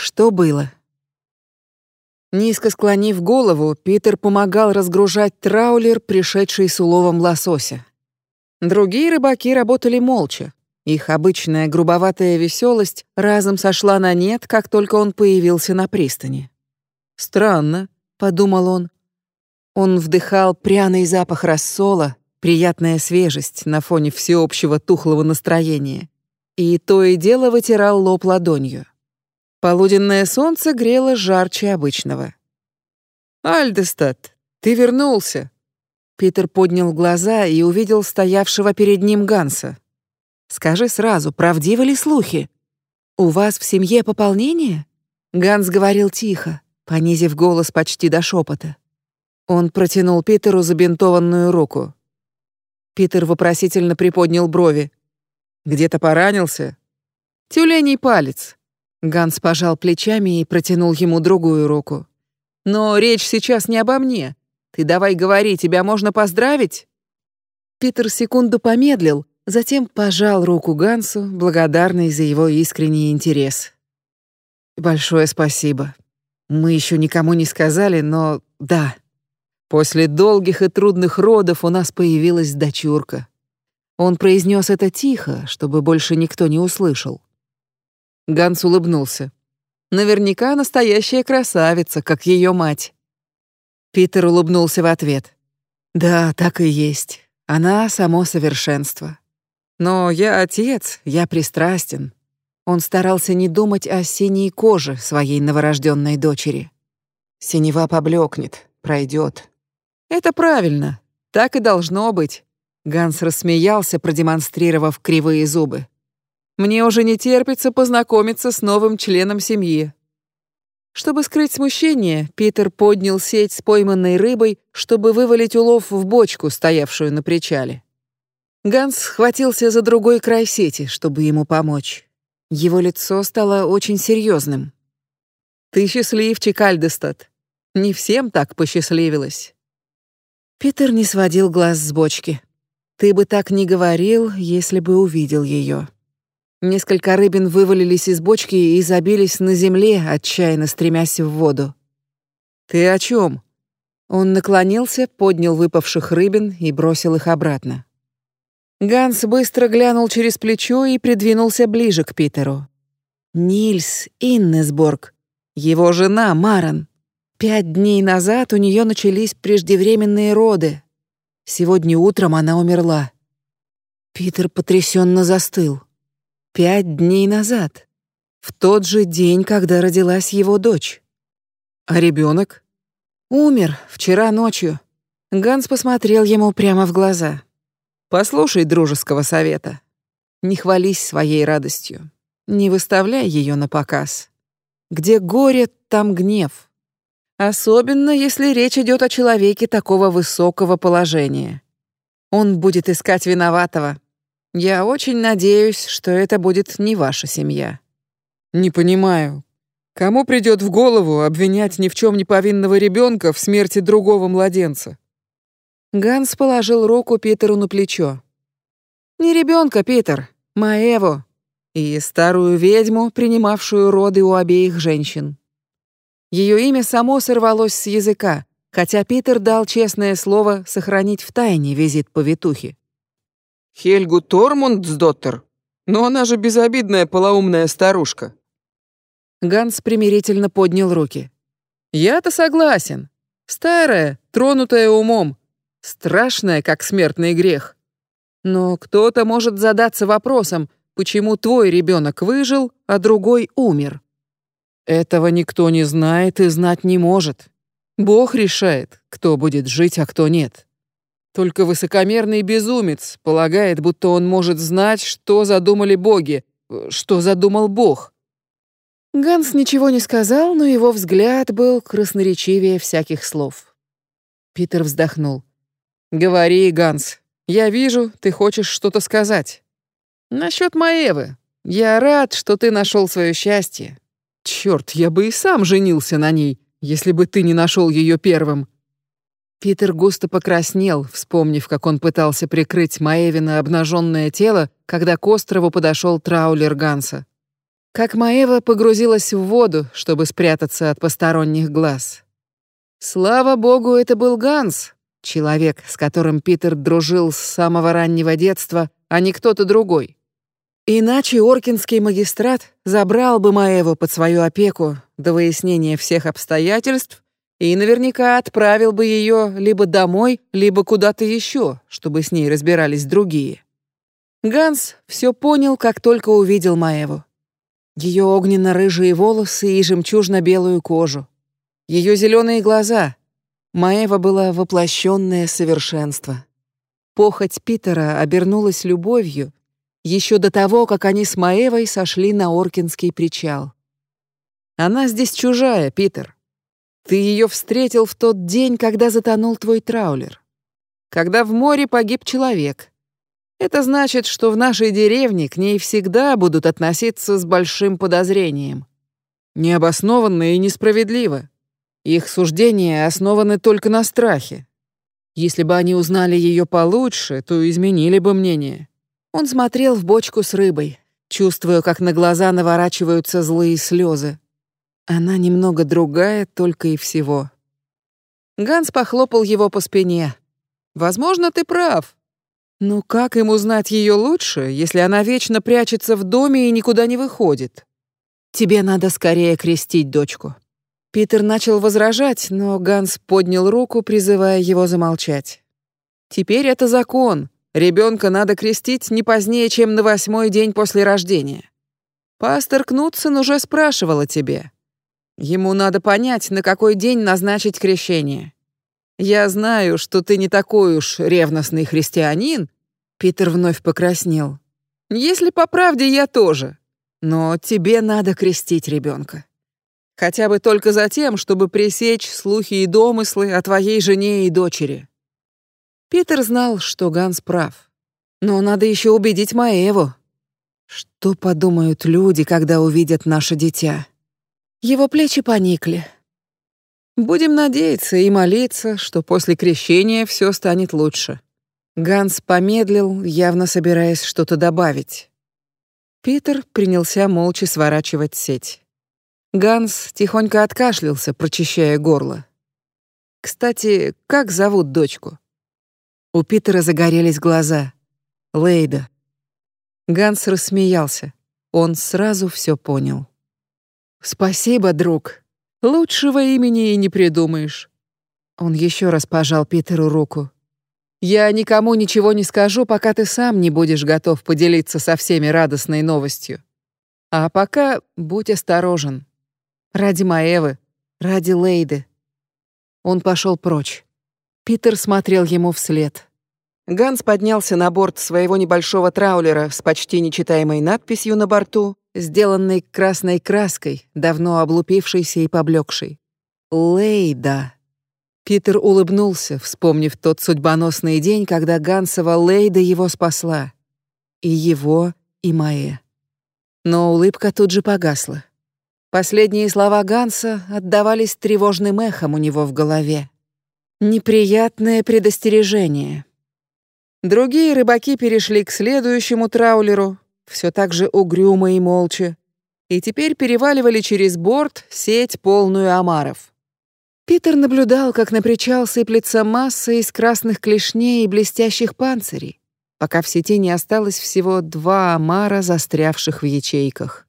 Что было? Низко склонив голову, Питер помогал разгружать траулер, пришедший с уловом лосося. Другие рыбаки работали молча. Их обычная грубоватая веселость разом сошла на нет, как только он появился на пристани. «Странно», — подумал он. Он вдыхал пряный запах рассола, приятная свежесть на фоне всеобщего тухлого настроения, и то и дело вытирал лоб ладонью. Полуденное солнце грело жарче обычного. «Альдестад, ты вернулся!» Питер поднял глаза и увидел стоявшего перед ним Ганса. «Скажи сразу, правдивы ли слухи? У вас в семье пополнение?» Ганс говорил тихо, понизив голос почти до шепота. Он протянул Питеру забинтованную руку. Питер вопросительно приподнял брови. «Где-то поранился?» «Тюленей палец», Ганс пожал плечами и протянул ему другую руку. «Но речь сейчас не обо мне. Ты давай говори, тебя можно поздравить?» Питер секунду помедлил, затем пожал руку Гансу, благодарный за его искренний интерес. «Большое спасибо. Мы еще никому не сказали, но да. После долгих и трудных родов у нас появилась дочурка». Он произнес это тихо, чтобы больше никто не услышал. Ганс улыбнулся. Наверняка настоящая красавица, как ее мать. Питер улыбнулся в ответ. Да, так и есть. Она само совершенство. Но я отец, я пристрастен. Он старался не думать о синей коже своей новорожденной дочери. Синева поблекнет, пройдет. Это правильно. Так и должно быть. Ганс рассмеялся, продемонстрировав кривые зубы. Мне уже не терпится познакомиться с новым членом семьи. Чтобы скрыть смущение, Питер поднял сеть с пойманной рыбой, чтобы вывалить улов в бочку, стоявшую на причале. Ганс схватился за другой край сети, чтобы ему помочь. Его лицо стало очень серьезным. «Ты счастливчик, Альдестад. Не всем так посчастливилось». Питер не сводил глаз с бочки. «Ты бы так не говорил, если бы увидел ее. Несколько рыбин вывалились из бочки и забились на земле, отчаянно стремясь в воду. «Ты о чем? Он наклонился, поднял выпавших рыбин и бросил их обратно. Ганс быстро глянул через плечо и придвинулся ближе к Питеру. Нильс Иннесборг, его жена Маран. Пять дней назад у нее начались преждевременные роды. Сегодня утром она умерла. Питер потрясенно застыл. Пять дней назад. В тот же день, когда родилась его дочь. А ребенок? Умер вчера ночью. Ганс посмотрел ему прямо в глаза. Послушай дружеского совета. Не хвались своей радостью. Не выставляй ее на показ. Где горе, там гнев. Особенно, если речь идет о человеке такого высокого положения. Он будет искать виноватого, я очень надеюсь, что это будет не ваша семья. Не понимаю, кому придет в голову обвинять ни в чем не повинного ребенка в смерти другого младенца? Ганс положил руку Питеру на плечо. Не ребенка, Питер, Маеву и старую ведьму, принимавшую роды у обеих женщин. Ее имя само сорвалось с языка, хотя Питер дал честное слово сохранить в тайне визит повитухи. Хельгу Тормундсдоттер? Но она же безобидная полоумная старушка. Ганс примирительно поднял руки. Я-то согласен. Старая, тронутая умом, страшная, как смертный грех. Но кто-то может задаться вопросом, почему твой ребенок выжил, а другой умер. Этого никто не знает и знать не может. Бог решает, кто будет жить, а кто нет. Только высокомерный безумец полагает, будто он может знать, что задумали боги, что задумал Бог. Ганс ничего не сказал, но его взгляд был красноречивее всяких слов. Питер вздохнул. «Говори, Ганс. Я вижу, ты хочешь что-то сказать. Насчет Маевы. Я рад, что ты нашел свое счастье. Черт, я бы и сам женился на ней, если бы ты не нашел ее первым. Питер густо покраснел, вспомнив, как он пытался прикрыть Маевина обнаженное тело, когда к острову подошел траулер Ганса. как Маева погрузилась в воду, чтобы спрятаться от посторонних глаз. Слава богу, это был Ганс, человек, с которым Питер дружил с самого раннего детства, а не кто-то другой. Иначе Оркинский магистрат забрал бы Маеву под свою опеку до выяснения всех обстоятельств и наверняка отправил бы ее либо домой, либо куда-то еще, чтобы с ней разбирались другие. Ганс все понял, как только увидел Маеву. Ее огненно-рыжие волосы и жемчужно-белую кожу. Ее зеленые глаза. Маева была воплощенное совершенство. Похоть Питера обернулась любовью еще до того, как они с Маевой сошли на Оркинский причал. Она здесь чужая, Питер. Ты ее встретил в тот день, когда затонул твой траулер. Когда в море погиб человек. Это значит, что в нашей деревне к ней всегда будут относиться с большим подозрением. Необоснованно и несправедливо. Их суждения основаны только на страхе. Если бы они узнали ее получше, то изменили бы мнение. Он смотрел в бочку с рыбой, чувствуя, как на глаза наворачиваются злые слезы. Она немного другая только и всего. Ганс похлопал его по спине. Возможно, ты прав. Ну как ему знать ее лучше, если она вечно прячется в доме и никуда не выходит? Тебе надо скорее крестить дочку. Питер начал возражать, но Ганс поднял руку, призывая его замолчать. Теперь это закон. Ребенка надо крестить не позднее, чем на восьмой день после рождения. Пастор Кнутсон уже спрашивал о тебе. Ему надо понять, на какой день назначить крещение. Я знаю, что ты не такой уж ревностный христианин. Питер вновь покраснел. Если по правде, я тоже. Но тебе надо крестить ребенка. Хотя бы только за тем, чтобы пресечь слухи и домыслы о твоей жене и дочери. Питер знал, что Ганс прав. Но надо еще убедить Маеву. Что подумают люди, когда увидят наше дитя? Его плечи поникли. Будем надеяться и молиться, что после крещения все станет лучше. Ганс помедлил, явно собираясь что-то добавить. Питер принялся молча сворачивать сеть. Ганс тихонько откашлялся, прочищая горло. Кстати, как зовут дочку? У Питера загорелись глаза. Лейда. Ганс рассмеялся. Он сразу все понял. «Спасибо, друг. Лучшего имени и не придумаешь». Он еще раз пожал Питеру руку. «Я никому ничего не скажу, пока ты сам не будешь готов поделиться со всеми радостной новостью. А пока будь осторожен. Ради Маевы, ради Лейды». Он пошел прочь. Питер смотрел ему вслед. Ганс поднялся на борт своего небольшого траулера с почти нечитаемой надписью на борту сделанный красной краской, давно облупившейся и поблекшей. Лейда. Питер улыбнулся, вспомнив тот судьбоносный день, когда Гансова Лейда его спасла. И его, и Маэ. Но улыбка тут же погасла. Последние слова Ганса отдавались тревожным эхом у него в голове. Неприятное предостережение. Другие рыбаки перешли к следующему траулеру, все так же угрюмо и молча, и теперь переваливали через борт сеть, полную омаров. Питер наблюдал, как на причал сыплется масса из красных клешней и блестящих панцирей, пока в сети не осталось всего два омара, застрявших в ячейках.